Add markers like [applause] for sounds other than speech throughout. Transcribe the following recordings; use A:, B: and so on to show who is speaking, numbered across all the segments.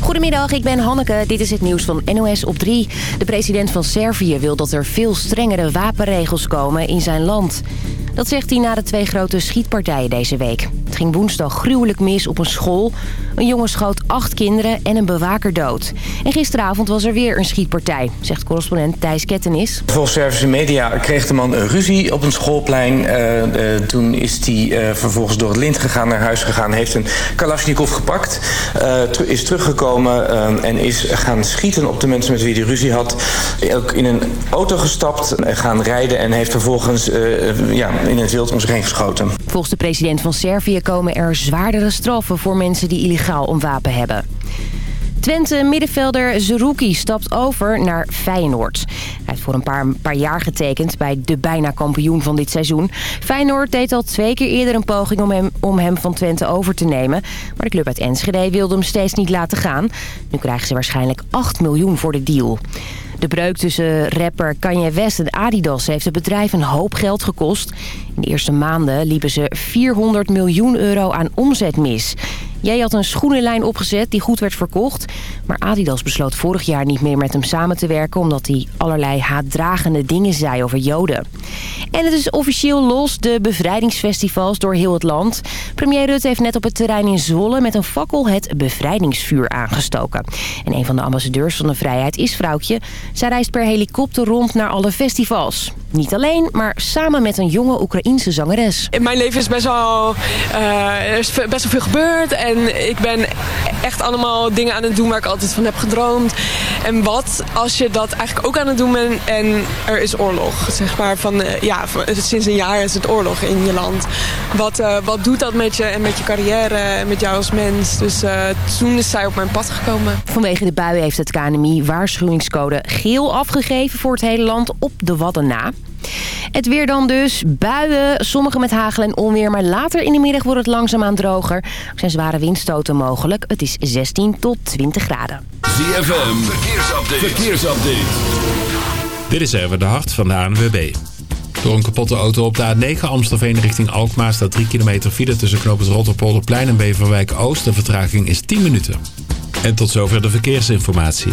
A: Goedemiddag, ik ben Hanneke. Dit is het nieuws van NOS op 3. De president van Servië wil dat er veel strengere wapenregels komen in zijn land. Dat zegt hij na de twee grote schietpartijen deze week. Het ging woensdag gruwelijk mis op een school. Een jongen schoot acht kinderen en een bewaker dood. En gisteravond was er weer een schietpartij, zegt correspondent Thijs Kettenis.
B: Volgens Servische media kreeg de man een ruzie op een schoolplein. Uh, uh, toen is hij uh, vervolgens door het lint gegaan, naar huis gegaan... heeft een Kalashnikov gepakt, is teruggekomen en is gaan schieten op de mensen met wie hij ruzie had. Ook in een auto gestapt, gaan rijden en heeft vervolgens ja, in het wild om zich heen geschoten.
A: Volgens de president van Servië komen er zwaardere straffen voor mensen die illegaal een wapen hebben. Twente middenvelder Zerouki stapt over naar Feyenoord. Hij heeft voor een paar, paar jaar getekend bij de bijna kampioen van dit seizoen. Feyenoord deed al twee keer eerder een poging om hem, om hem van Twente over te nemen. Maar de club uit Enschede wilde hem steeds niet laten gaan. Nu krijgen ze waarschijnlijk 8 miljoen voor de deal. De breuk tussen rapper Kanye West en Adidas heeft het bedrijf een hoop geld gekost. De eerste maanden liepen ze 400 miljoen euro aan omzet mis. Jij had een schoenenlijn opgezet die goed werd verkocht. Maar Adidas besloot vorig jaar niet meer met hem samen te werken... omdat hij allerlei haatdragende dingen zei over Joden. En het is officieel los, de bevrijdingsfestivals door heel het land. Premier Rutte heeft net op het terrein in Zwolle met een fakkel het bevrijdingsvuur aangestoken. En een van de ambassadeurs van de vrijheid is Vrouwtje. Zij reist per helikopter rond naar alle festivals. Niet alleen, maar samen met een jonge Oekraïense zangeres.
C: In mijn leven is best wel, uh, er is best wel veel gebeurd. En ik ben echt allemaal dingen aan het doen waar ik altijd van heb gedroomd. En wat als je dat eigenlijk ook aan het doen bent en er is oorlog. Zeg maar van, uh, ja, sinds een jaar is het oorlog in je land. Wat, uh, wat doet dat met je en met je carrière en met jou als mens? Dus toen is zij op mijn pad gekomen.
A: Vanwege de buien heeft het KNMI waarschuwingscode geel afgegeven voor het hele land op de Wadden na. Het weer dan dus. Buien, sommige met hagel en onweer. Maar later in de middag wordt het langzaamaan droger. Er zijn zware windstoten mogelijk. Het is 16 tot 20 graden.
D: ZFM, verkeersupdate. verkeersupdate.
E: Dit is even de hart van de ANWB. Door een kapotte auto op de A9 Amstelveen richting Alkmaar... staat 3 kilometer file tussen knooppunt Rotterpolderplein en Beverwijk Oost. De vertraging is 10 minuten. En tot zover de verkeersinformatie.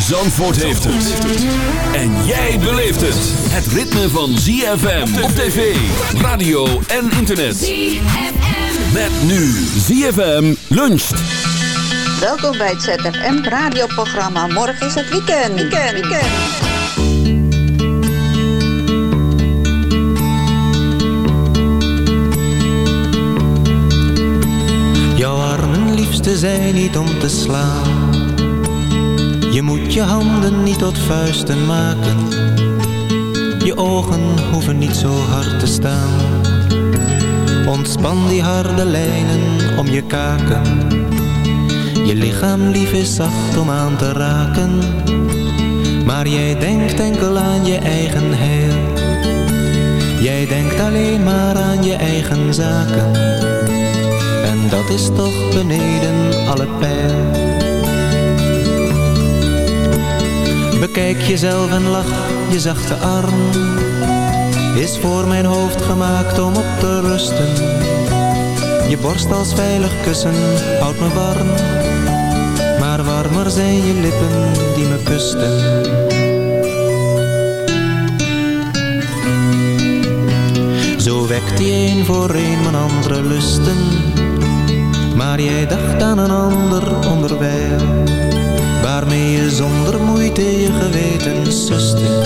D: Zandvoort heeft het. En jij beleeft het. Het ritme van ZFM op tv, radio en internet. ZFM. Met nu ZFM luncht.
F: Welkom bij het ZFM radioprogramma. Morgen is het weekend. Weekend, weekend.
G: Jouw armen liefste zijn niet om te slaan je moet je handen niet tot vuisten maken. Je ogen hoeven niet zo hard te staan. Ontspan die harde lijnen om je kaken. Je lichaam lief is zacht om aan te raken. Maar jij denkt enkel aan je eigen heil. Jij denkt alleen maar aan je eigen zaken. En dat is toch beneden alle pijl. Bekijk jezelf en lach, je zachte arm. Is voor mijn hoofd gemaakt om op te rusten. Je borst als veilig kussen houdt me warm. Maar warmer zijn je lippen die me kusten. Zo wekt die een voor een mijn andere lusten. Maar jij dacht aan een ander onderwijl waarmee je zonder moeite je geweten suste.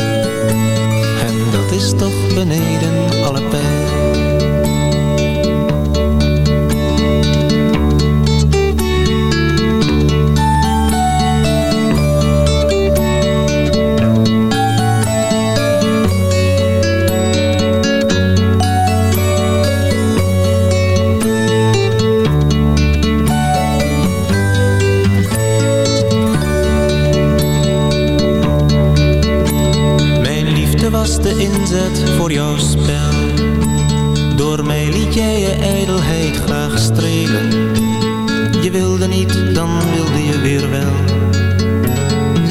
G: En dat is toch beneden alle pijn. voor jouw spel. Door mij liet jij je ijdelheid graag strelen. Je wilde niet, dan wilde je weer wel.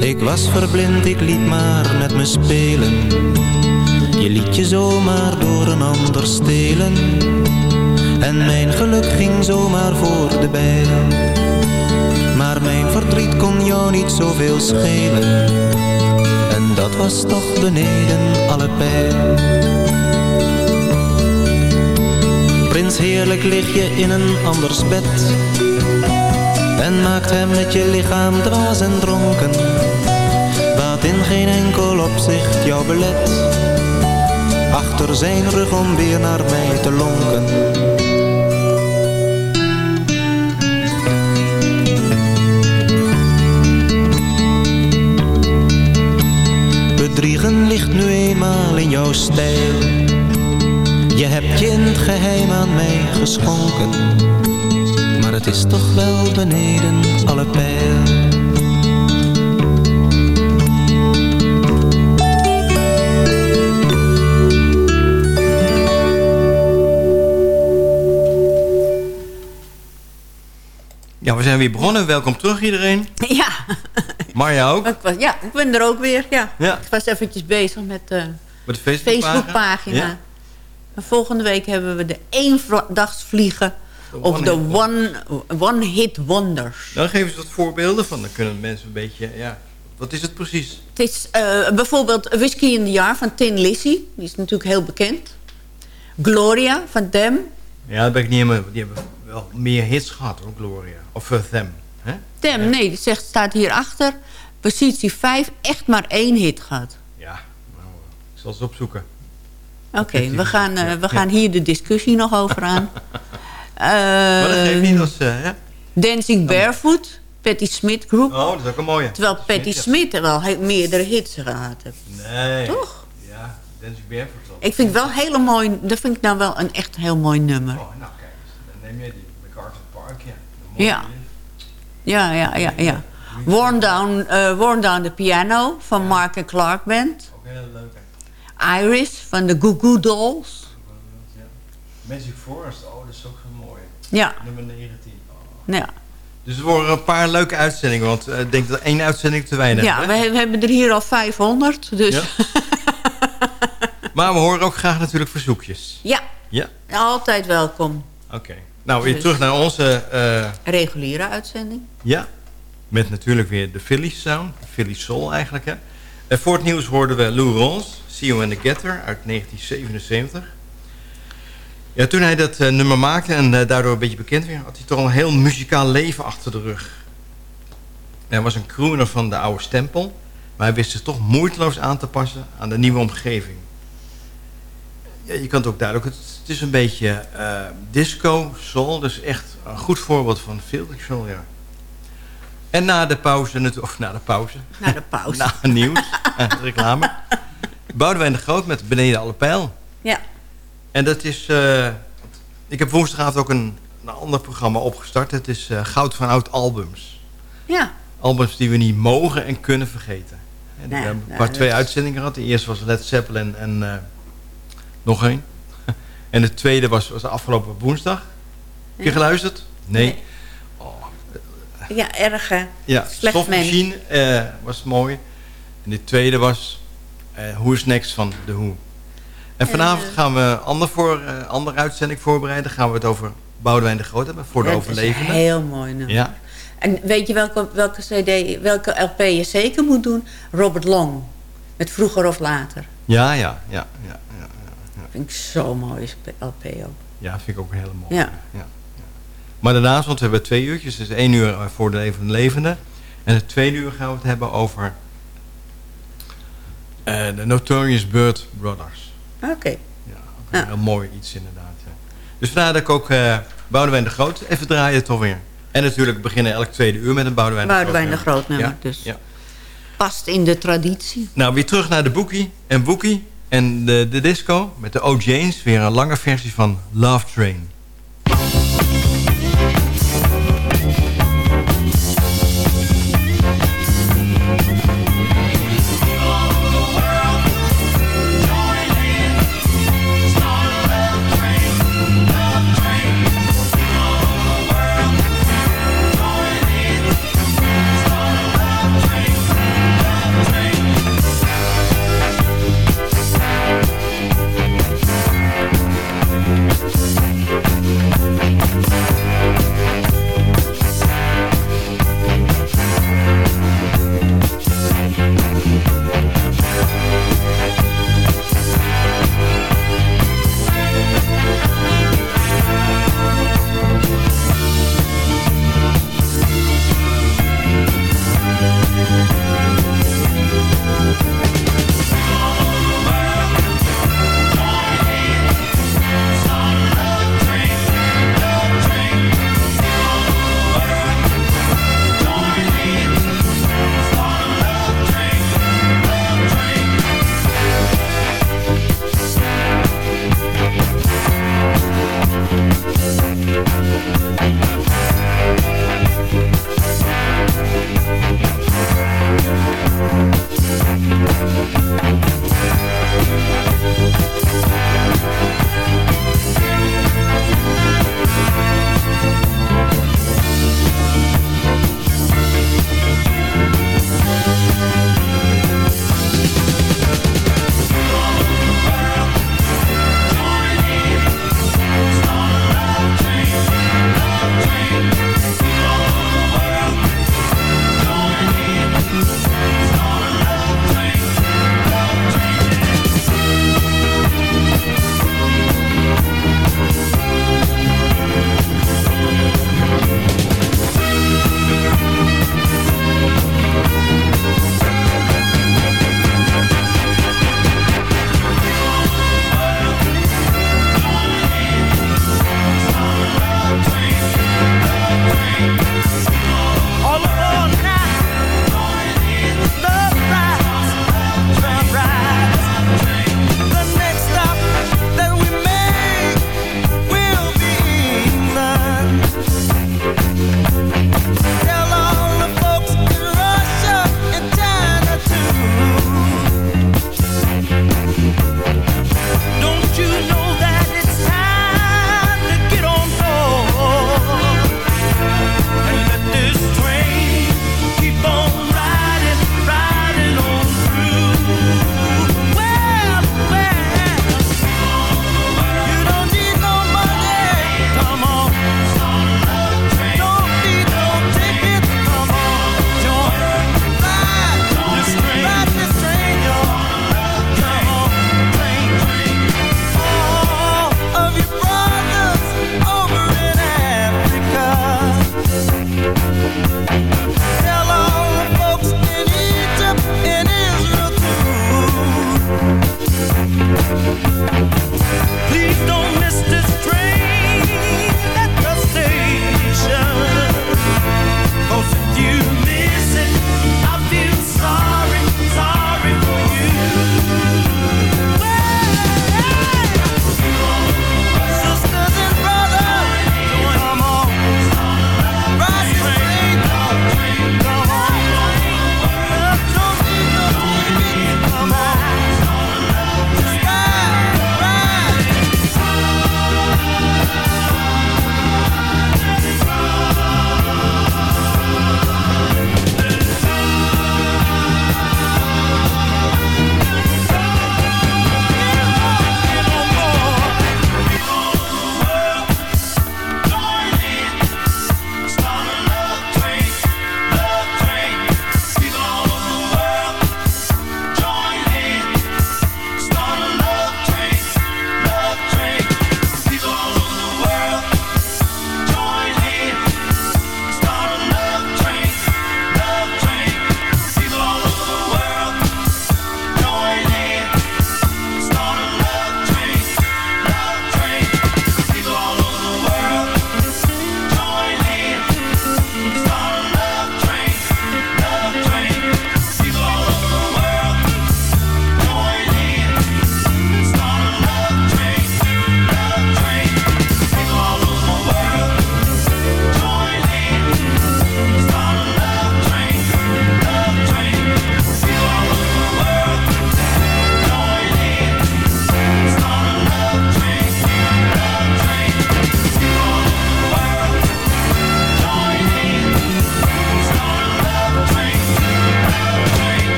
G: Ik was verblind, ik liet maar met me spelen. Je liet je zomaar door een ander stelen. En mijn geluk ging zomaar voor de bijl. Maar mijn verdriet kon jou niet zoveel schelen was toch beneden alle pijl. Prins heerlijk lig je in een anders bed. En maakt hem met je lichaam dwaas en dronken. Wat in geen enkel opzicht jou belet. Achter zijn rug om weer naar mij te lonken. Bedriegen ligt nu eenmaal in jouw stijl. Je hebt je in het geheim aan mij geschonken. Maar het is toch wel beneden alle pijl.
H: Ja, we zijn weer begonnen. Welkom terug iedereen.
I: Ja.
H: Marja ook.
I: Ik was, ja, ik ben er ook weer. Ja.
H: Ja.
I: Ik was eventjes bezig met uh,
H: Met de Facebookpagina.
I: Facebookpagina.
H: Ja.
I: En volgende week hebben we de eendagsvliegen of de one, one Hit Wonders.
H: Dan geven ze wat voorbeelden van. Dan kunnen mensen een beetje... Ja, wat is het precies?
I: Het is uh, bijvoorbeeld Whiskey in the Jar van Tin Lizzy. Die is natuurlijk heel bekend. Gloria van Dem.
H: Ja, dat ben ik niet helemaal... Die hebben wel meer hits gehad hoor, Gloria. Of uh, Them.
I: Nee, die zegt, staat hierachter. Positie 5, echt maar één hit gehad.
H: Ja, nou, ik zal ze opzoeken.
I: Oké, we, gaan, uh, we gaan hier de discussie nog over aan. [laughs]
H: maar dat geeft niet als... Uh, hè?
I: Dancing Barefoot, Patti Smith Group.
H: Oh, dat is ook een mooie.
I: Terwijl Patti Smith er wel meerdere hits gehad heeft.
H: Nee.
I: Toch?
H: Ja, Dancing Barefoot.
I: Ik vind wel hele mooi, dat vind ik nou wel een echt heel mooi nummer.
H: Oh, nou kijk eens. Dan neem jij die MacArthur Park, ja.
I: Ja. Ja, ja, ja, ja. Worn Down, uh, Worn Down the Piano van ja. Mark Clark Band.
H: Ook heel leuk.
I: Iris van de Goo Goo Dolls.
H: Ja. Magic Forest, oh, dat is ook zo mooi.
I: Ja.
H: Nummer 19.
I: Oh. Ja.
H: Dus er worden een paar leuke uitzendingen, want uh, ik denk dat één uitzending te weinig
I: Ja,
H: hè?
I: we, we, hebben er hier al 500, dus...
H: Ja. [laughs] maar we horen ook graag natuurlijk verzoekjes.
I: Ja,
H: ja.
I: altijd welkom.
H: Oké. Okay. Nou, weer dus. terug naar onze... Uh,
I: Reguliere uitzending.
H: Ja, met natuurlijk weer de Philly Sound, de Philly Soul eigenlijk. Hè. En voor het nieuws hoorden we Lou Ron's, See You in the Getter uit 1977. Ja, toen hij dat uh, nummer maakte en uh, daardoor een beetje bekend werd... had hij toch al een heel muzikaal leven achter de rug. Hij was een crooner van de oude stempel... maar hij wist zich toch moeiteloos aan te passen aan de nieuwe omgeving. Ja, je kan het ook duidelijk... Het, het is een beetje uh, disco, soul, dus echt een goed voorbeeld van Soul, ja. En na de pauze, of na de pauze...
I: Na de pauze. [laughs]
H: na nieuws, [laughs] reclame... Boudewijn de Groot met Beneden alle pijl.
I: Ja.
H: En dat is... Uh, ik heb woensdagavond ook een, een ander programma opgestart. Het is uh, Goud van Oud Albums.
I: Ja.
H: Albums die we niet mogen en kunnen vergeten. En
I: nee, nee,
H: maar twee
I: is...
H: uitzendingen gehad. De eerste was Led Zeppelin en uh, nog één. En de tweede was, was afgelopen woensdag. Heb je geluisterd? Nee. nee.
I: Oh. Ja, erg hè?
H: Ja, Stofmachine uh, was mooi. En de tweede was uh, Who's Next van The Who. En vanavond gaan we een ander voor, uh, andere uitzending voorbereiden. Gaan we het over Boudewijn de Groot hebben voor de
I: dat
H: overlevenden.
I: Is heel mooi nummer.
H: Ja.
I: En weet je welke, welke, CD, welke LP je zeker moet doen? Robert Long. Met Vroeger of Later.
H: Ja, ja. ja, ja, ja.
I: Vind ik zo mooi LP ook.
H: Ja, vind ik ook heel mooi.
I: Ja.
H: ja. Maar daarnaast, want we hebben twee uurtjes. Dus één uur voor de levende levenden. En het tweede uur gaan we het hebben over... Uh, de Notorious Bird Brothers.
I: Oké. Okay.
H: Ja, ook een heel mooi iets inderdaad. Ja. Dus vandaar dat ik ook uh, Boudewijn de Groot even draaien toch weer. En natuurlijk beginnen elk tweede uur met een Boudewijn,
I: Boudewijn
H: de
I: Groot nummer.
H: nummer.
I: Ja? Dus ja. past in de traditie.
H: Nou, weer terug naar de Boekie en Boekie en de, de disco met de O'Janes. Weer een lange versie van Love. Train,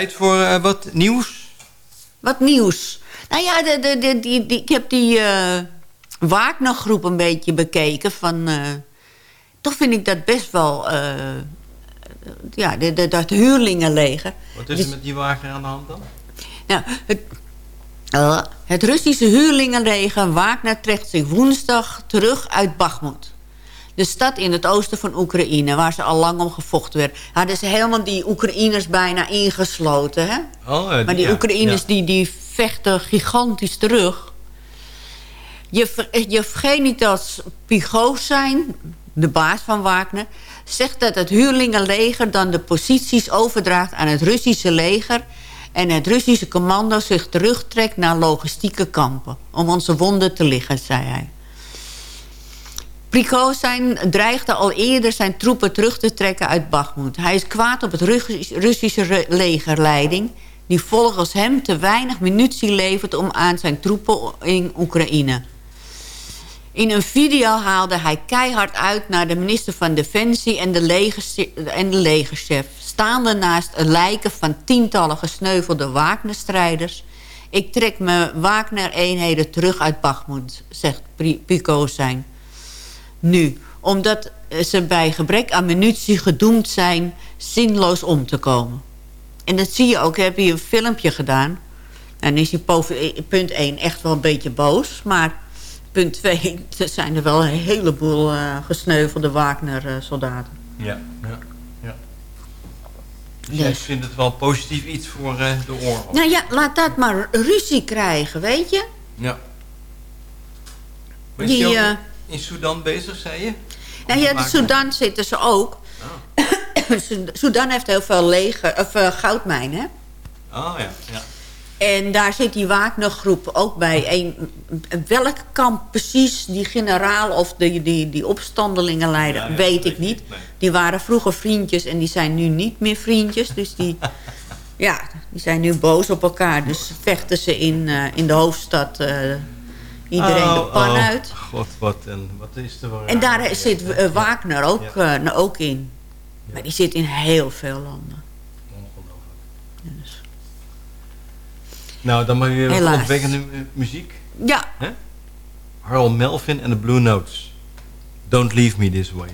J: Tijd voor uh, wat nieuws?
I: Wat nieuws? Nou ja, de, de, de, die, die, ik heb die uh, Wagner-groep een beetje bekeken. Van, uh, toch vind ik dat best wel... Ja, dat huurlingenleger.
J: Wat is er met die Wagner aan de hand dan?
I: Nou, het, het Russische huurlingenleger Wagner trekt zich woensdag terug uit Bakhmut. De stad in het oosten van Oekraïne, waar ze al lang om gevochten werd. Hadden ze helemaal die Oekraïners bijna ingesloten. Hè?
J: Oh, die,
I: maar die
J: ja,
I: Oekraïners
J: ja.
I: die, die vechten gigantisch terug. Yevgenitas Pigosijn, de baas van Wagner... zegt dat het huurlingenleger dan de posities overdraagt aan het Russische leger... en het Russische commando zich terugtrekt naar logistieke kampen... om onze wonden te liggen, zei hij. Prigozhin dreigde al eerder zijn troepen terug te trekken uit Bakhmut. Hij is kwaad op het Russische legerleiding... die volgens hem te weinig munitie levert om aan zijn troepen in Oekraïne. In een video haalde hij keihard uit naar de minister van Defensie en de, en de legerchef... staande naast lijken van tientallen gesneuvelde Wagner-strijders... Ik trek mijn Wagner-eenheden terug uit Bakhmut, zegt Prigozhin nu. Omdat ze bij gebrek aan munitie gedoemd zijn zinloos om te komen. En dat zie je ook. Ik heb hier een filmpje gedaan. En dan is hij punt 1 echt wel een beetje boos. Maar punt 2, [laughs] er zijn er wel een heleboel uh, gesneuvelde Wagner-soldaten.
J: Ja, ja, ja. Dus jij vindt het wel positief iets voor uh, de oorlog?
I: Nou ja, laat dat maar ruzie krijgen, weet je?
J: Ja. Maar
I: Die, uh,
J: in Sudan bezig, zei je?
I: Nou ja, in Sudan zitten ze ook. Oh. [coughs] Sudan heeft heel veel leger, of, uh, goudmijnen.
J: Oh ja, ja.
I: En daar zit die Wagner-groep ook bij. Een, welk kamp precies die generaal of die, die, die opstandelingen leiden, ja, ja, weet ik niet. Nee. Die waren vroeger vriendjes en die zijn nu niet meer vriendjes. Dus die, [laughs] ja, die zijn nu boos op elkaar. Dus vechten ze in, uh, in de hoofdstad... Uh, iedereen
J: oh,
I: de pan
J: oh,
I: uit.
J: God, wat, en, wat is er
I: En daar zit uh, Wagner ook, ja. uh, ook in. Ja. Maar die zit in heel veel landen.
J: Ongelooflijk. Dus. Nou, dan maar weer wat opwekkende muziek.
I: Ja.
J: Hè? Harold Melvin en de Blue Notes. Don't leave me this way.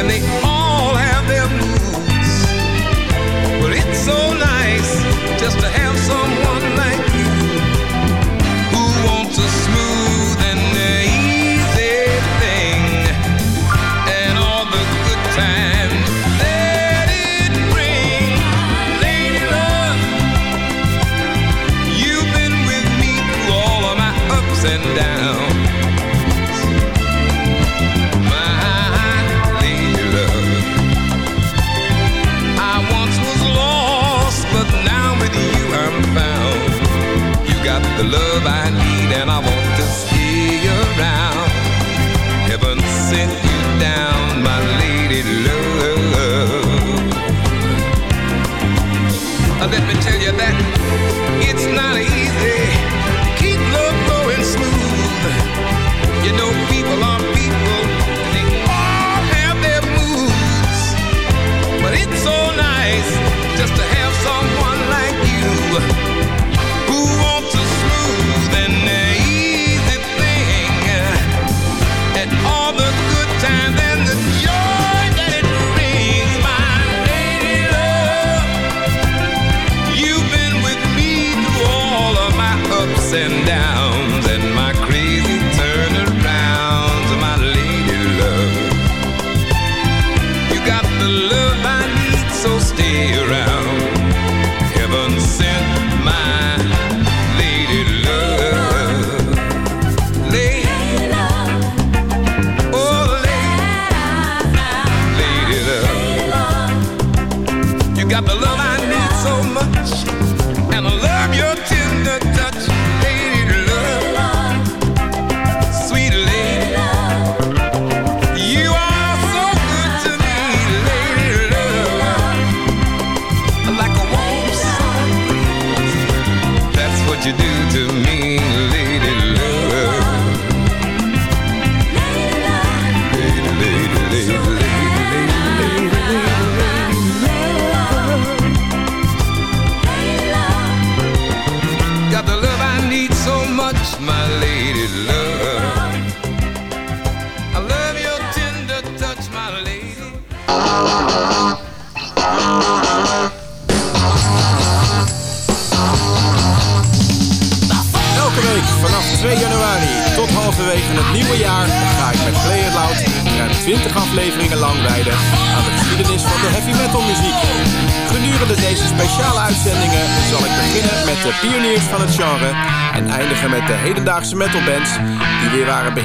K: and
L: they all have their moods. But it's so nice just to have the love I need.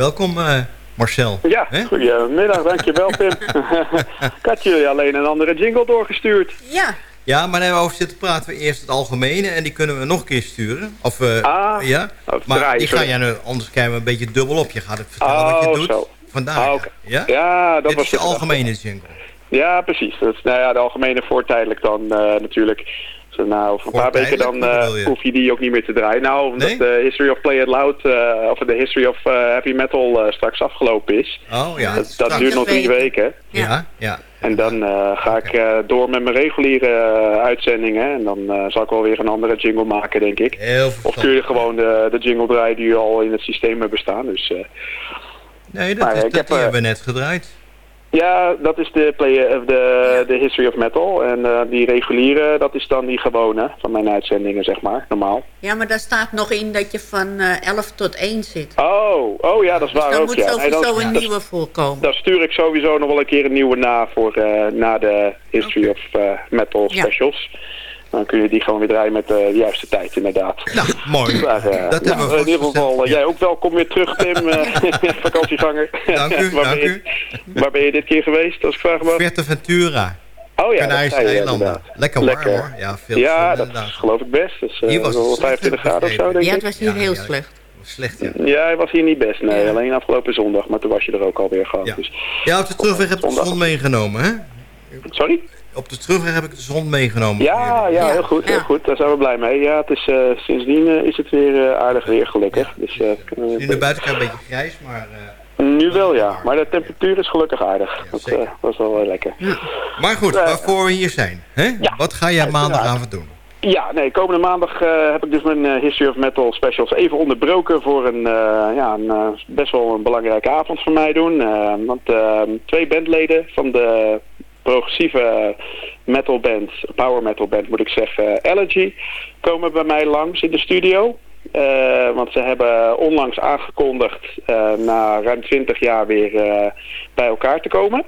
H: Welkom eh, Marcel.
M: Ja, goedemiddag, dankjewel Pim. [laughs] ik had jullie alleen een andere jingle doorgestuurd.
I: Ja.
H: Ja, maar nee, over zitten praten we eerst het algemene en die kunnen we nog een keer sturen. Of, eh,
M: Ah,
H: ja?
M: of
H: Maar
M: draaien,
H: die ga jij nu, anders krijgen we een beetje dubbel op. Je gaat het vertellen wat je
M: Oh,
H: doet.
M: zo.
H: Vandaar.
M: Ah,
H: ja.
M: oké.
H: ja?
M: Ja, dat
H: Dit
M: was
H: is algemene jingle.
M: Ja, precies. Dat is, nou ja, de algemene voortijdelijk dan eh, natuurlijk. Nou, over een paar weken dan eh,
H: je?
M: hoef je die ook niet meer te draaien. Nou, omdat
H: Nee?
M: de History of Play It Loud, eh, of de History of eh, Heavy Metal straks afgelopen is.
H: Oh ja.
M: Dat, dat duurt nog drie weken.
H: Ja, ja.
M: En dan eh, ga ik eh, door met mijn reguliere uitzendingen. En dan eh, zal ik wel weer een andere jingle maken, denk ik.
H: Heel
M: Of kun je gewoon de, de jingle draaien die al in het systeem hebben staan. Dus, eh,
H: Nee, dat,
M: Maar
H: is,
M: ik
H: dat
M: heb,
H: die hebben we net gedraaid.
M: Ja, dat is de, play, of de, de History of Metal. En eh, die reguliere, dat is dan die gewone van mijn uitzendingen, zeg maar, normaal.
I: Ja, maar daar staat nog in dat je van eh 11 tot 1 zit.
M: Oh, oh ja, dat is
I: Dus
M: waar
I: dan
M: ook.
I: moet
M: ja.
I: sowieso
M: dan,
I: een nieuwe voorkomen.
M: Dan stuur ik sowieso nog wel een keer een nieuwe na voor eh, na de History of eh, Metal
I: Ja.
M: Dan kun je die gewoon weer draaien met eh, de juiste tijd, inderdaad.
H: Nou, mooi. [laughs]
M: Maar, eh,
H: Dat
M: nou,
H: hebben we
M: in ieder geval, eh, jij ook welkom weer terug, Tim, eh, [laughs] vakantieganger.
H: Dank u, [laughs]
M: waar,
H: dank
M: ben je, waar ben je dit keer geweest, als ik vraag mag?
H: Ventura.
M: Oh ja, dat
H: Canarische
M: je inderdaad.
H: Lekker warm hoor. Ja, veel
M: ja, dat
H: inderdaad.
M: geloof ik best. Dus, eh,
H: Hier was het
M: wel
H: slecht,
M: 25
H: heb ik
M: graden of zo, denk
H: begrepen.
I: Ja,
M: ik.
I: het was hier heel slecht.
H: Slecht, ja.
M: Ja, hij was hier niet best, nee. Alleen afgelopen zondag, maar toen was je er ook alweer gewoon.
H: Ja.
M: Dus,
H: Ja, op de terugweg heb ik de zon meegenomen, hè?
M: sorry?
H: Op de terugweg heb ik de zon meegenomen.
M: Ja, ja, heel goed, heel goed. Daar zijn we blij mee. Ja, het is, eh, sindsdien eh, is het weer eh, aardig weer, gelukkig. Dus, eh, kunnen we-
H: Nu de buitenkant een beetje grijs, maar... eh,
M: nu wel, ja. Maar de temperatuur is gelukkig aardig. dat, eh, is wel lekker.
H: Maar goed, waarvoor we hier zijn. Hè? Wat ga jij maandagavond doen?
M: Ja, nee, komende maandag eh, heb ik dus mijn eh, History of Metal specials even onderbroken voor een, eh, ja, een eh, best wel een belangrijke avond voor mij doen. Eh, want eh, twee bandleden van de progressieve metal band, power metal band moet ik zeggen, Elegy, komen bij mij langs in de studio. Eh, want ze hebben onlangs aangekondigd eh, na ruim 20 jaar weer eh, bij elkaar te komen.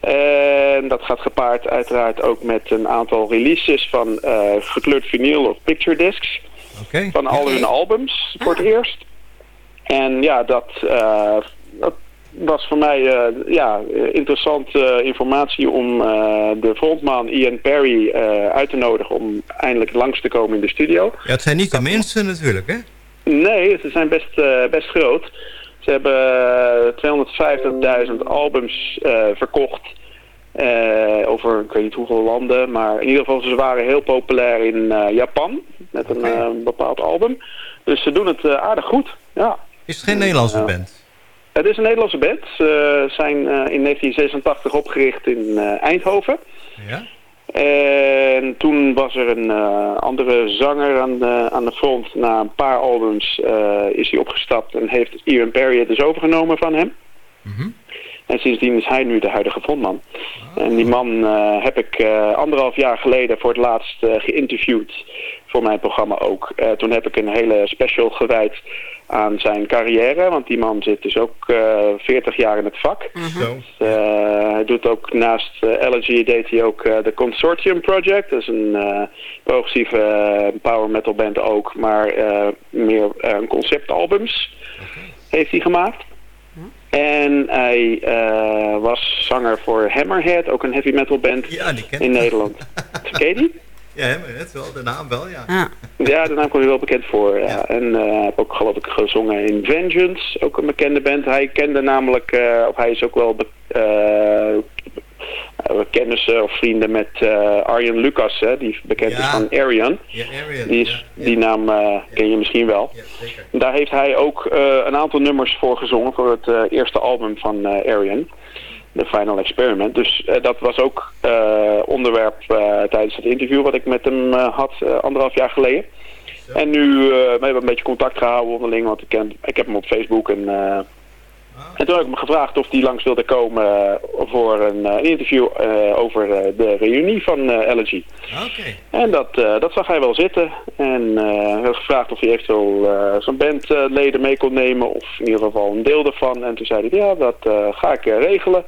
M: En dat gaat gepaard uiteraard ook met een aantal releases van eh, gekleurd vinyl of picture discs.
H: Oké.
M: Van al hun albums voor het eerst. En ja, dat, eh, dat was voor mij eh, ja, eh, interessante informatie om eh, de frontman Ian Perry eh, uit te nodigen om eindelijk langs te komen in de studio.
H: Ja, het zijn niet de minste natuurlijk, hè?
M: Nee, ze zijn best, eh, best groot. Ze hebben eh, 250.000 albums eh, verkocht. eh, over ik weet niet hoeveel landen. Maar in ieder geval, ze waren heel populair in eh, Japan. Met een eh, bepaald album. Dus ze doen het eh, aardig goed. Ja.
H: Is het geen Nederlandse band?
M: Het is een Nederlandse band. Ze zijn eh, in 1986 opgericht in eh, Eindhoven.
H: Ja?
M: En toen was er een eh, andere zanger aan de, aan de front. Na een paar albums is hij opgestapt en heeft Ian Perry het dus overgenomen van hem. En sindsdien is hij nu de huidige frontman. En die man heb ik anderhalf jaar geleden voor het laatst geïnterviewd voor mijn programma ook. Eh, toen heb ik een hele special gewijd aan zijn carrière, want die man zit dus ook eh 40 jaar in het vak.
H: Zo.
M: Eh, hij doet ook naast uh, Elegy deed hij ook eh, de Consortium Project. Dat is een eh, progressieve eh, power metal band ook, maar eh, meer eh, conceptalbums heeft hij gemaakt. En hij eh, was zanger voor Hammerhead, ook een heavy metal band
H: Ja, die ken
M: in. Nederland. [laughs] Ken je die?
H: Ja, maar het wel, de naam wel, ja.
I: Ja,
M: Ja, de naam komt je wel bekend voor. Ja. En eh heb ook geloof ik gezongen in Vengeance, ook een bekende band. Hij kende namelijk, eh, of hij is ook wel be- eh, kennissen of vrienden met eh, Arjen Lucas, hè, die bekend is van Arian.
H: Ja, Arian.
M: Die, is, die naam eh, ken je misschien wel. En Daar heeft hij ook eh, een aantal nummers voor gezongen voor het eerste album van eh Arian. The Final Experiment. Dus eh, dat was ook eh, onderwerp eh, tijdens het interview wat ik met hem had anderhalf jaar geleden. En nu we hebben een beetje contact gehouden onderling, want ik, ken, ik heb hem op Facebook en... eh, en toen heb ik hem gevraagd of hij langs wilde komen voor een, interview over de reunie van LG.
H: Oké.
M: En dat, dat zag hij wel zitten. En hij had gevraagd of hij eventueel zijn bandleden mee kon nemen. Of in ieder geval een deel ervan. En toen zei hij, ja, dat ga ik regelen.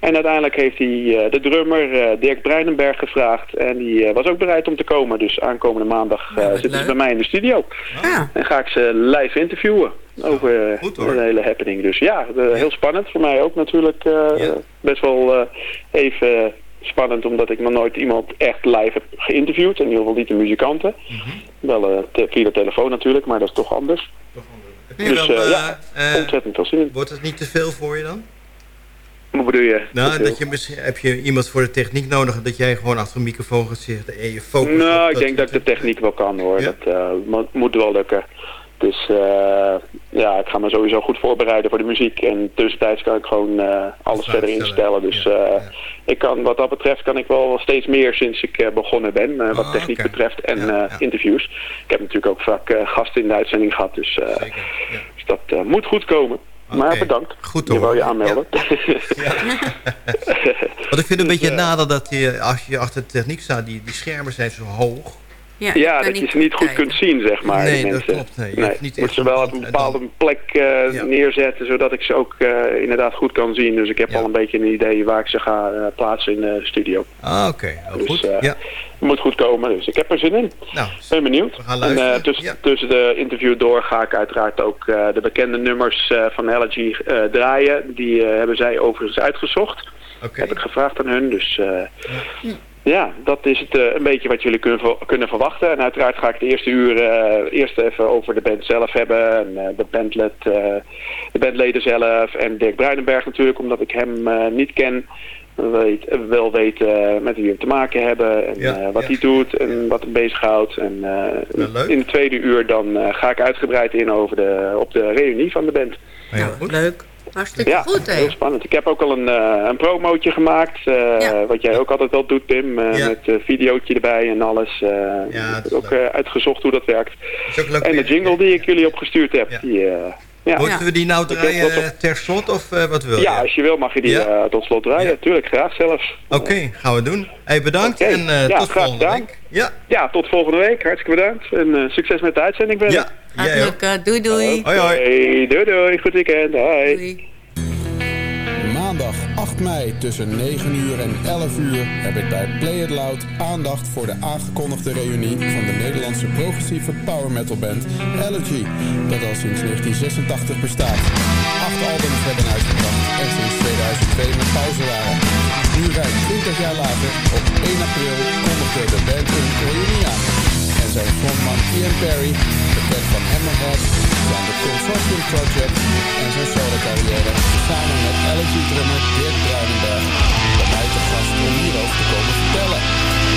M: En uiteindelijk heeft hij eh, de drummer eh, Dirk Breinenberg gevraagd. En die eh, was ook bereid om te komen. Dus aankomende maandag eh, zitten ze bij mij in de studio. En ga ik ze live interviewen over de hele happening. Dus ja, heel spannend. Voor mij ook natuurlijk eh, best wel eh, even spannend. Omdat ik nog nooit iemand echt live heb geïnterviewd. In ieder geval niet de muzikanten. Wel eh, te- via de telefoon natuurlijk, maar dat is toch anders.
H: Heb je
M: Dus
H: wel,
M: ja, ontzettend veel zin in.
H: Wordt het niet te veel voor je dan?
M: Hoe bedoel je?
H: Nou, dat je misschien, heb je iemand voor de techniek nodig dat jij gewoon achter een microfoon gaat zitten en je focust
M: Nou, ik denk dat ik de techniek wel kan hoor. Dat eh, mo- moet wel lukken. Dus eh, ja, ik ga me sowieso goed voorbereiden voor de muziek. En tussentijds kan ik gewoon eh, alles verder instellen. Dus ik kan, wat dat betreft kan ik wel steeds meer sinds ik begonnen ben. wat techniek betreft en interviews. Ik heb natuurlijk ook vaak gasten in de uitzending gehad. Dus, dus dat moet goed komen. Maar bedankt.
H: Goed
M: Je wou je aanmelden. [laughs]
H: Want ik vind het een beetje een nadeel dat je, als je achter de techniek staat, die, die schermen zijn zo hoog.
M: Ja, dat je ze niet goed kunt zien, zeg maar.
H: Nee, dat klopt, nee. Je
M: nee.
H: hebt niet
M: moet ze wel op een bepaalde plek eh, neerzetten, zodat ik ze ook eh, inderdaad goed kan zien. Dus ik heb al een beetje een idee waar ik ze ga eh, plaatsen in de studio.
H: Ah, oké.
M: Dus,
H: goed. ja.
M: Moet goed komen, dus ik heb er zin in.
H: Nou,
M: ben benieuwd. en eh, tussen, tussen de interview door ga ik uiteraard ook eh, de bekende nummers eh, van eh, draaien. Die hebben zij overigens uitgezocht. Heb ik gevraagd aan hun, dus... eh, ja, dat is het een beetje wat jullie kunnen, kunnen verwachten. En uiteraard ga ik de eerste uur eerst even over de band zelf hebben. En de, bandled, eh, de bandleden zelf. En Dirk Bruinenberg natuurlijk, omdat ik hem niet ken. Weet, wel weet eh, met wie we te maken hebben. En
H: Ja,
M: eh, wat hij doet en wat hem bezighoudt. En eh, in het tweede uur dan eh, ga ik uitgebreid in over de, op de reunie van de band.
I: leuk. Hartstikke
M: Ja,
I: goed, hè?
M: heel spannend. Ik heb ook al een, eh een promootje gemaakt. eh, Wat jij ook altijd wel doet, Pim.
H: Ja.
M: Met een videootje erbij en alles. eh, ik heb ook eh, uitgezocht hoe dat werkt. en de jingle die ik jullie opgestuurd heb. Die, eh, ja.
H: Moeten we die nou
M: ben
H: draaien
M: op.
H: ter slot of eh, wat wil je?
M: Ja, als je wil mag je die
H: Ja?
M: eh, tot slot draaien. Tuurlijk, graag zelfs.
H: Oké, gaan we doen. Hey, bedankt en eh,
M: ja,
H: tot
M: graag
H: volgende
M: gedaan.
H: week. Ja.
M: ja, tot volgende week. Hartstikke bedankt. En eh, succes met de uitzending verder.
H: Ja.
I: Leuk, doei doei.
H: Hoi, hoi.
M: Hey, doei doei. Goed weekend. Hoi.
N: Maandag 8 mei tussen 9 uur en 11 uur heb ik bij Play It Loud aandacht voor de aangekondigde reunie van de Nederlandse progressieve power metal band Allergy, dat al sinds 1986 bestaat. Acht albums hebben uitgebracht en sinds 2002 met pauze waren. Nu ruim 20 jaar later, op 1 april, kondigde de band een reunie aan. En zijn frontman Ian Perry, bekend van Hammerhead, van de Consortium Project en zijn solo carrière, samen met LG-drummer Dirk Bruinenberg, bij mij gast om hierover te komen vertellen.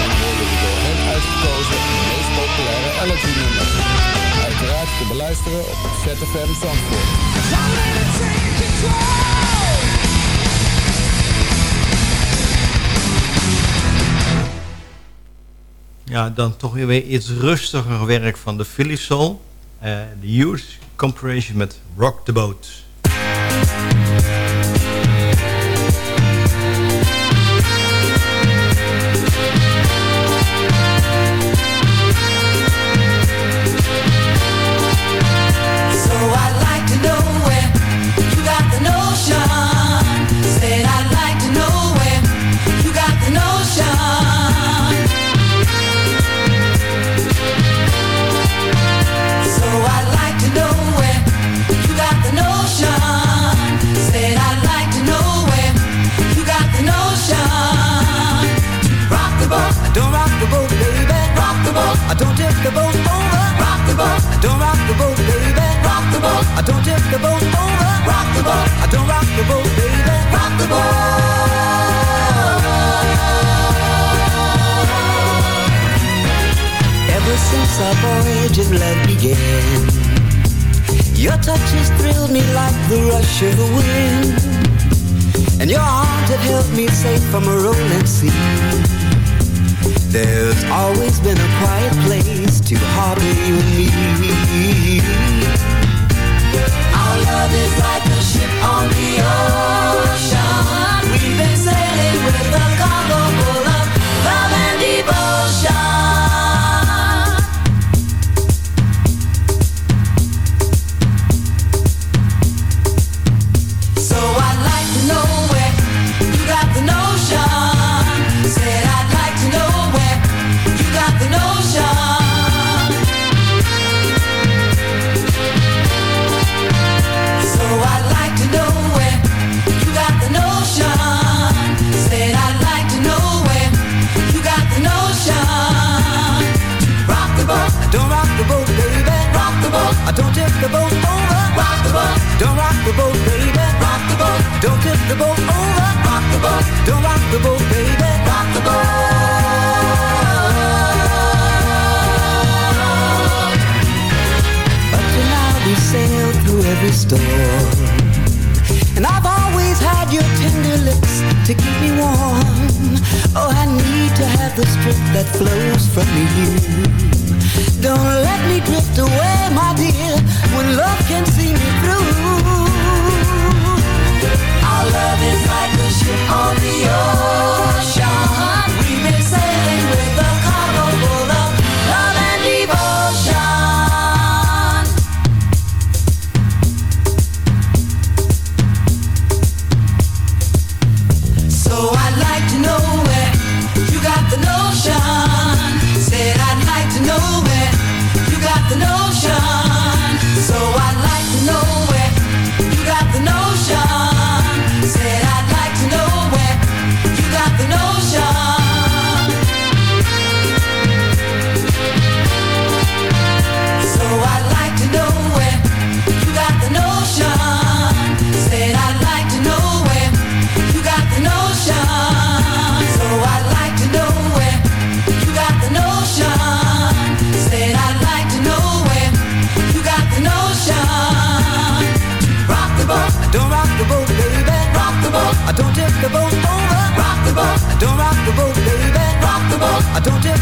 N: En hoorde de door hem uitgekozen meest populaire LG-nummers. Uiteraard te beluisteren op ZFM Zandvoort.
H: Ja, dan toch weer iets rustiger werk van de Philly Soul. Eh, De Youth Corporation met Rock the Boat.
O: Don't tip the boat over. Rock the boat. I don't rock the boat, baby. Rock the boat. I don't tip the boat over. Rock the boat. I don't rock the boat, baby. Rock the boat.
P: Ever since our voyage of love began, your touch has thrilled me like the rush of the wind, and your arms have held me safe from a rolling sea. There's always been a quiet place to harbor you and me.
O: Our love is like a ship on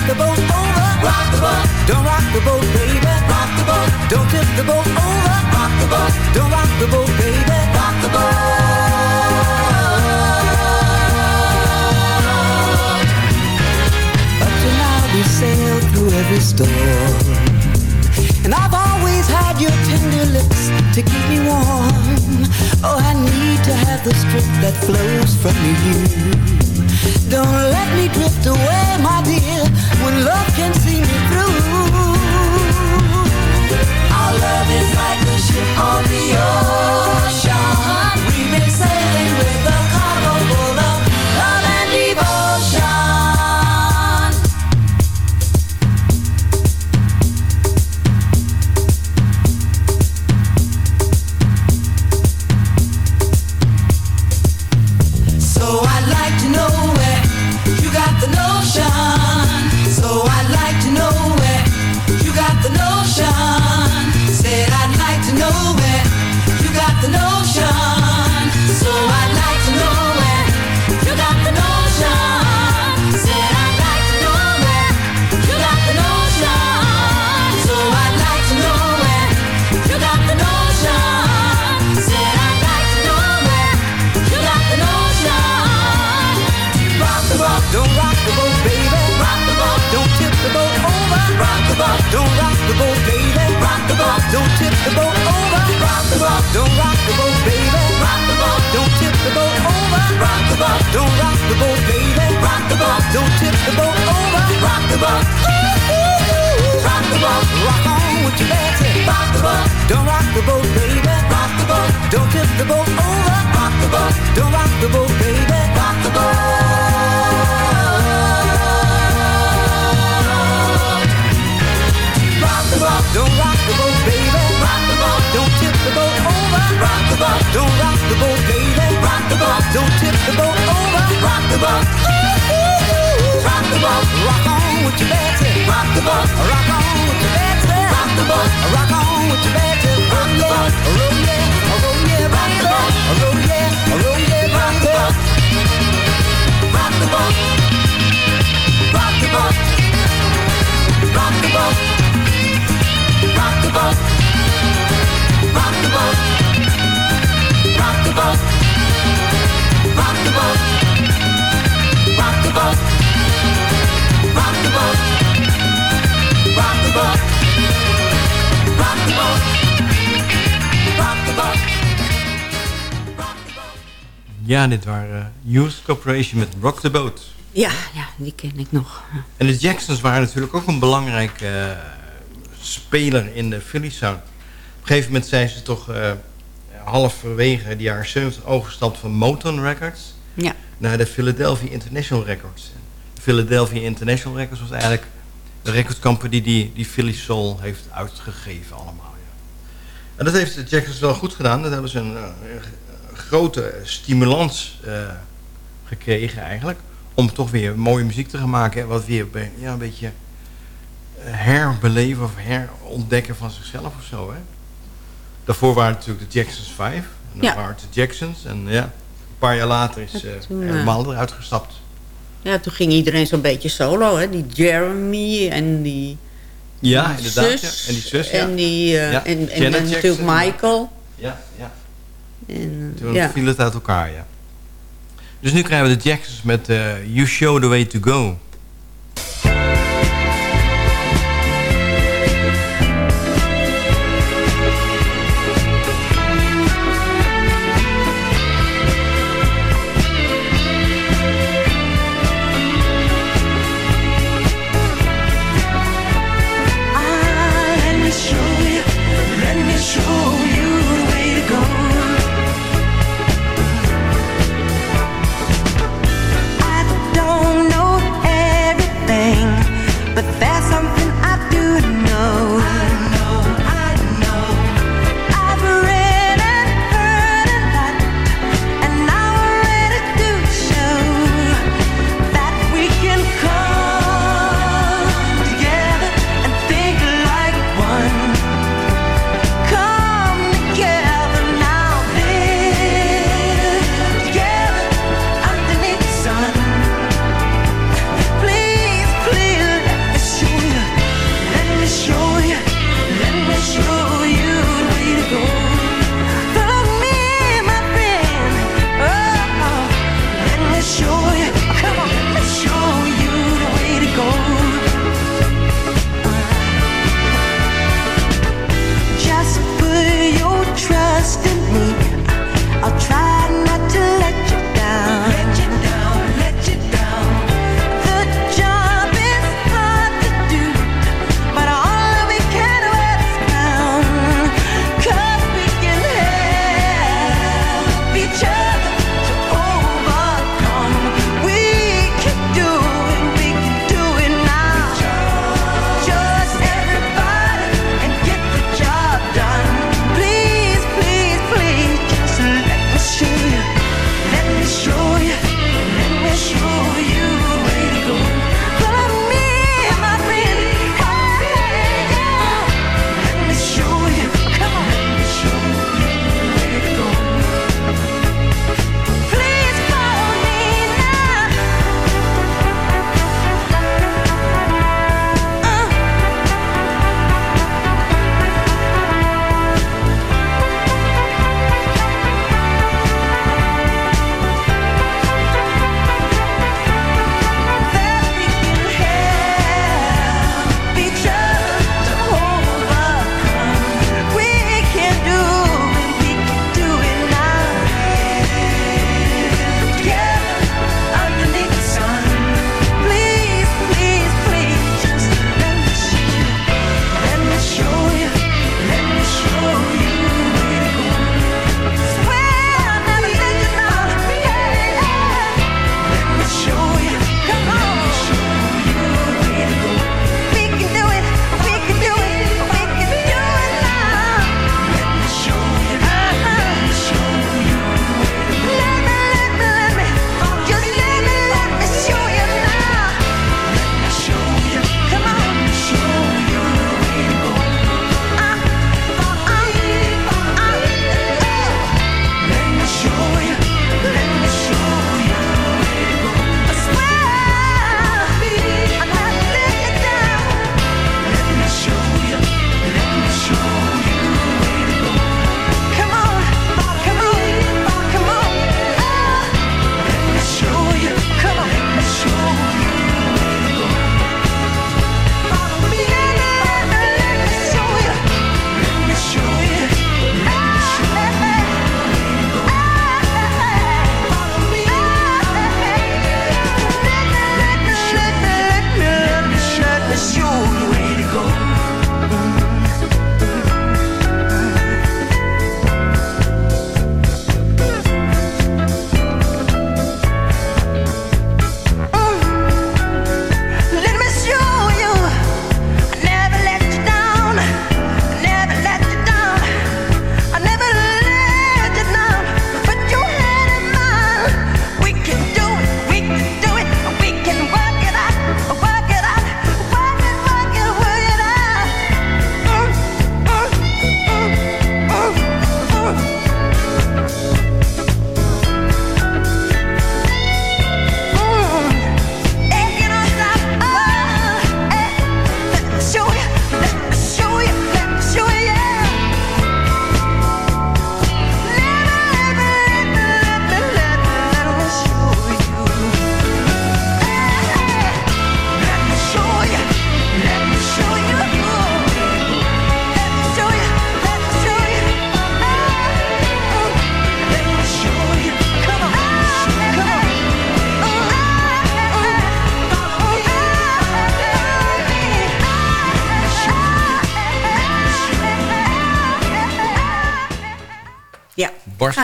O: the boat
P: over.
O: rock the boat,
P: Don't rock the boat, baby.
O: rock the boat,
P: Don't tip the boat over.
O: rock the boat,
P: Don't rock the boat, baby.
O: rock the boat.
P: Up to now we sailed through every storm And I've always had your tender lips to keep me warm Oh, I need to have the strength that flows from you Don't let me drift away, my dear When love can see me through
O: Our love is like a ship on the ocean. We've been sailing with a the boat
P: over
O: rock the boat,
P: Don't rock the boat, baby
O: rock the boat,
P: Don't tip the boat over
O: rock the boat,
P: Don't rock the boat, baby
O: rock the boat,
P: Don't tip the boat over
O: rock the boat,
P: rock the boat,
O: Rock on with your Betsy rock the boat,
P: Don't rock the boat, baby
O: rock the boat,
P: Don't tip the boat over
O: rock the boat,
P: Don't rock the boat, baby
O: rock the boat.
P: Don't tip the boat over.
O: Rock the boat.
P: Don't rock the boat, baby.
O: Rock the boat.
P: Don't tip the boat over.
O: Rock the boat. Ooh, Rock the boat. Rock on with your Betsy. Rock the boat. Rock on with your Betsy. Rock the boat. Rock on with your Betsy. Rock the boat. Roll yeah, roll yeah, rock the boat. Roll yeah, roll yeah, rock the boat. Rock the boat. Rock the boat. Rock the boat. Rock the boat.
H: Ja, dit waren Youth Corporation met Rock the Boat.
I: Ja, ja, die ken ik nog.
H: En de Jacksons waren natuurlijk ook een belangrijke eh, speler in de Philly Sound. Op een gegeven moment zijn ze toch uh, halverwege de jaren 70 overgestapt van Motown Records
I: Ja.
H: naar de Philadelphia International Records. De Philadelphia International Records was eigenlijk de recordcompany die die Philly Soul heeft uitgegeven allemaal. Ja. En dat heeft de Jacksons wel goed gedaan. Dat hebben ze een, eh, een grote stimulans eh, gekregen eigenlijk. Om toch weer mooie muziek te gaan maken. En wat weer ja, een beetje eh, herbeleven of herontdekken van zichzelf of zo. Hè? Daarvoor waren het natuurlijk de Jacksons 5. En dan waren het de Jacksons. En ja, een paar jaar later is eh
I: toen, eh,
H: helemaal eruit gestapt.
I: Ja, toen ging iedereen zo'n beetje solo, hè. Die Jeremy en die...
H: Ja,
I: die
H: inderdaad.
I: Zus,
H: ja. En die zus, ja.
I: En, die, eh,
H: Ja,
I: en, en, natuurlijk. Michael.
H: Ja, ja.
I: En, eh,
H: Toen
I: ja.
H: viel het uit elkaar, ja. Dus nu krijgen we de Jacksons met eh, You Show The Way To Go.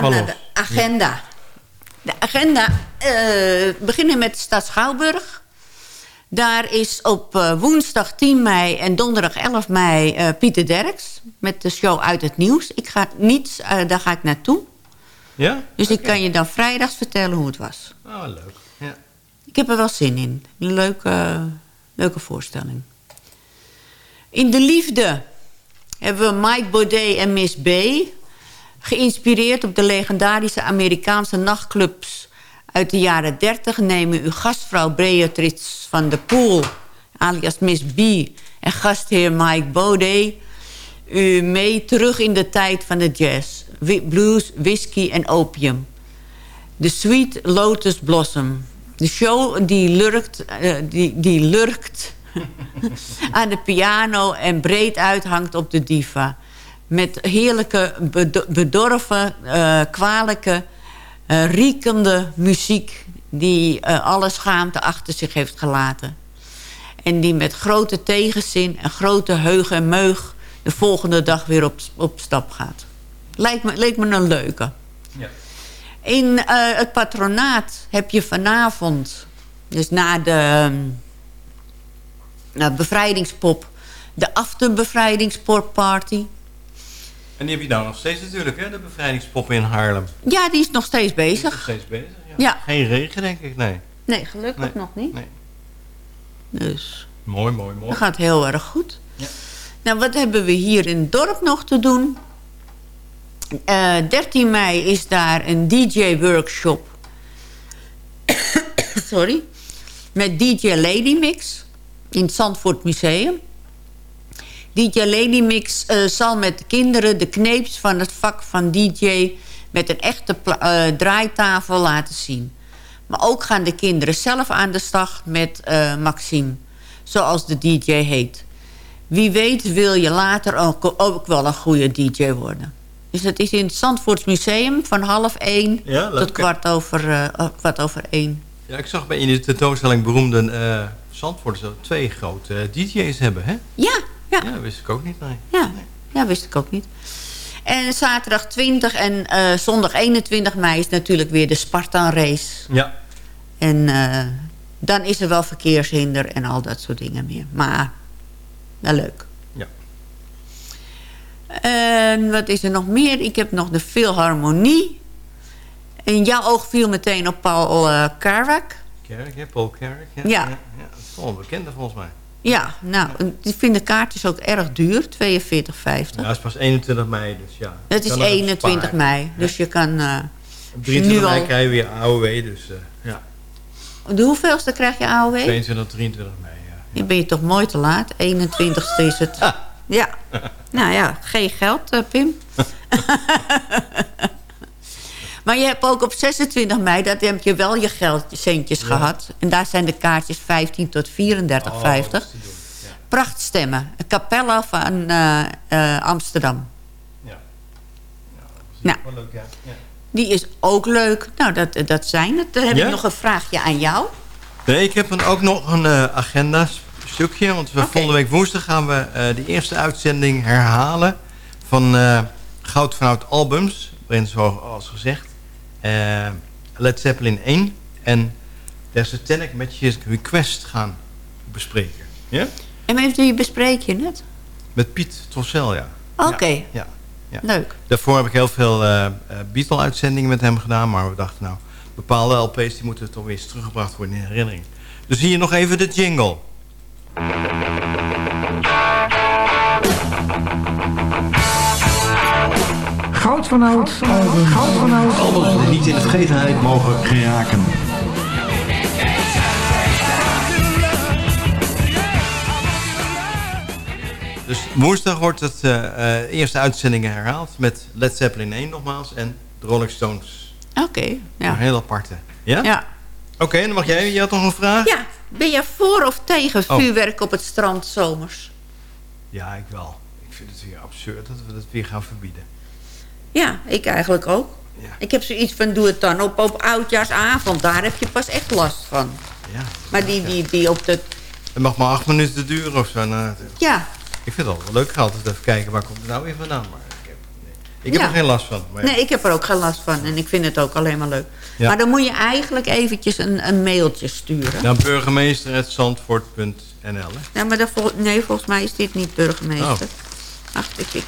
I: Gaan naar de agenda. De agenda eh beginnen met stad Schouwburg. Daar is op eh, woensdag 10 mei en donderdag 11 mei eh, Pieter Derks... met de show Uit het Nieuws. Ik ga niet, eh, daar ga ik naartoe.
H: Ja?
I: Dus ik kan je dan vrijdags vertellen hoe het was.
H: Oh, leuk. Ja.
I: Ik heb er wel zin in. Een leuke, leuke voorstelling. In de liefde hebben we Mike Baudet en Miss B. Geïnspireerd op de legendarische Amerikaanse nachtclubs uit de jaren 30... nemen uw gastvrouw Beatrice van der Poel, alias Miss B... en gastheer Mike Baudet u mee terug in de tijd van de jazz. Blues, whisky en opium. De Sweet Lotus Blossom. De show die lurkt, eh, die, die lurkt [laughs] aan de piano en breed uithangt op de diva. Met heerlijke, bedo- bedorven, eh, kwalijke, eh, riekende muziek... die eh, alle schaamte achter zich heeft gelaten. En die met grote tegenzin en grote heug en meug... de volgende dag weer op, op stap gaat. Lijkt me, leek me een leuke.
H: Ja.
I: In het patronaat heb je vanavond, dus na de na bevrijdingspop, de afterbevrijdingspopparty.
H: En die heb je nou nog steeds natuurlijk, hè? De bevrijdingspop in Haarlem.
I: Ja, die is nog steeds
H: Die
I: bezig.
H: is nog steeds bezig, ja.
I: Ja.
H: Geen regen, denk ik, nee.
I: Nee, gelukkig
H: Nee,
I: nog niet.
H: nee.
I: Dus
H: Mooi, mooi, mooi.
I: dat gaat heel erg goed.
H: Ja.
I: Nou, wat hebben we hier in het dorp nog te doen? Eh 13 mei is daar een DJ-workshop. [coughs] Sorry. Met DJ Lady Mix in het Zandvoort Museum. DJ Lady Mix eh, zal met de kinderen de kneeps van het vak van DJ... met een echte eh, draaitafel laten zien. Maar ook gaan de kinderen zelf aan de slag met eh, Maxime. Zoals de DJ heet. Wie weet wil je later ook, ook wel een goede DJ worden. Dus dat is in het Zandvoorts Museum van half één
H: Ja,
I: tot kwart over, kwart over één.
H: Ja, ik zag bij in de tentoonstelling beroemde Zandvoort dat we twee grote DJ's hebben, hè?
I: Ja, ja.
H: Wist ik ook niet, nee.
I: Ja, ja, wist ik ook niet. En zaterdag 20 en eh, zondag 21 mei is natuurlijk weer de Spartan race.
H: Ja.
I: En eh, dan is er wel verkeershinder en al dat soort dingen meer. Maar wel leuk.
H: Ja.
I: En wat is er nog meer? Ik heb nog de Philharmonie. In jouw oog viel meteen op Paul uh, Karwak.
H: Kerk, hè? Paul Kerk. Ja.
I: Ja.
H: ja. Dat is wel een bekende volgens mij.
I: Ja, nou, ik vind de kaartjes ook erg duur. 42,50.
H: Ja, het is pas 21 mei, dus ja.
I: Het is
H: Kan nog even
I: 21
H: sparen.
I: mei. Dus je kan... eh,
H: Op 23
I: nu
H: mei
I: al-
H: krijg je weer AOW, dus eh, ja.
I: De hoeveelste krijg je AOW?
H: 22, 23 mei, ja.
I: Dan ben je toch mooi te laat. 21ste is het. Ja. Nou ja, geen geld, eh, Pim. [laughs] maar je hebt ook op 26 mei, dat heb je wel je geldcentjes gehad. En daar zijn de kaartjes 15 tot 34,50. Prachtstemmen. Een Capella van eh, eh, Amsterdam.
H: Ja.
I: Nou,
H: Wel leuk, ja. ja.
I: die is ook leuk. Nou, dat, dat zijn het. Dan heb
H: Ja?
I: ik nog een vraagje aan jou.
H: Nee, ik heb dan ook nog een eh, agenda stukje. Want we volgende week woensdag gaan we eh, de eerste uitzending herhalen van eh, Goud vanuit albums. Waarin zoals gezegd eh, Led Zeppelin 1 en The Satanic Matches Request gaan bespreken. Ja?
I: En met wie bespreek je het?
H: Met Piet Tossel, ja.
I: Oké.
H: Ja, ja, ja.
I: Leuk.
H: Daarvoor heb ik heel veel eh eh, Beatle-uitzendingen met hem gedaan. Maar we dachten nou, bepaalde LP's die moeten toch weer eens teruggebracht worden in herinnering. Dus hier nog even de jingle.
Q: Goud van oud. Goud van oud.
R: Albums die niet in de vergetenheid mogen geraken.
H: Dus woensdag wordt het eh, eh, eerste uitzendingen herhaald met Led Zeppelin 1 nogmaals en de Rolling Stones.
I: Oké, ja.
H: Een heel aparte. Ja?
I: Ja.
H: Oké, dan mag jij. Je had nog een vraag?
I: Ja, ben je voor of tegen
H: Oh.
I: vuurwerk op het strand zomers?
H: Ja, ik wel. Ik vind het weer absurd dat we dat weer gaan verbieden.
I: Ja, ik eigenlijk ook. Ik heb zoiets van, doe het dan op, op oudjaarsavond. Daar heb je pas echt last van.
H: Ja.
I: Maar die, die, die op de...
H: Het mag maar acht minuten duren of zo. Nou,
I: Ja,
H: ik vind het wel leuk. Ik ga altijd even kijken waar komt het nou weer vandaan. Maar ik heb, nee. Ik heb
I: Ja.
H: er geen last van. Maar
I: Nee, ik heb er ook geen last van. En ik vind het ook alleen maar leuk.
H: Ja.
I: Maar dan moet je eigenlijk eventjes een, een mailtje sturen.
H: Dan burgemeester.zandvoort.nl.
I: Ja, maar dat vol- nee, volgens mij is dit niet burgemeester.
H: Oh.
I: Wacht, ik, ik,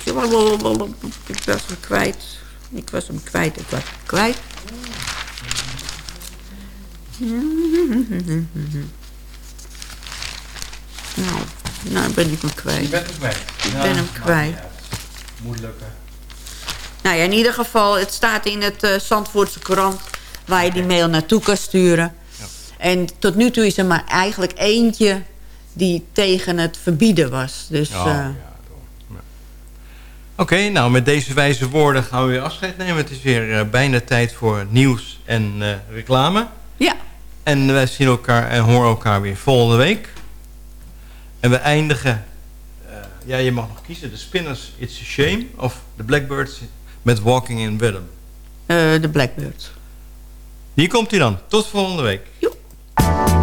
I: ik was hem kwijt. Ik was hem kwijt, ik was hem kwijt. Nou, nou ben ik hem kwijt.
H: Je bent hem kwijt.
I: Ik ben hem kwijt.
H: Moet lukken.
I: Nou ja, in ieder geval, het staat in het eh Zandvoortse krant... waar je die mail naartoe kan sturen. En tot nu toe is er maar eigenlijk eentje... die tegen het verbieden was. Dus
H: Ja,
I: eh,
H: ja, Oké, nou met deze wijze woorden gaan we weer afscheid nemen. Het is weer eh, bijna tijd voor nieuws en eh, reclame.
I: Ja.
H: En wij zien elkaar en horen elkaar weer volgende week. En we eindigen, eh, ja je mag nog kiezen, de Spinners It's a Shame of de Blackbirds met Walking in
I: eh, de Blackbirds.
H: Hier komt hij dan. Tot volgende week.
S: Walking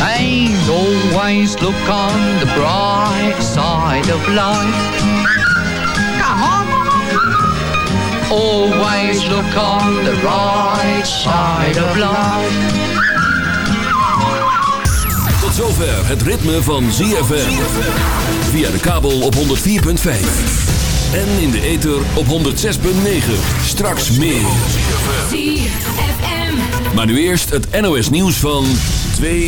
T: And always look on the bright side of life. Come on. Always look on the right side of life.
D: Tot zover het ritme van ZFM. Via de kabel op 104.5. En in de ether op 106.9. Straks meer. Maar nu eerst het NOS nieuws van 2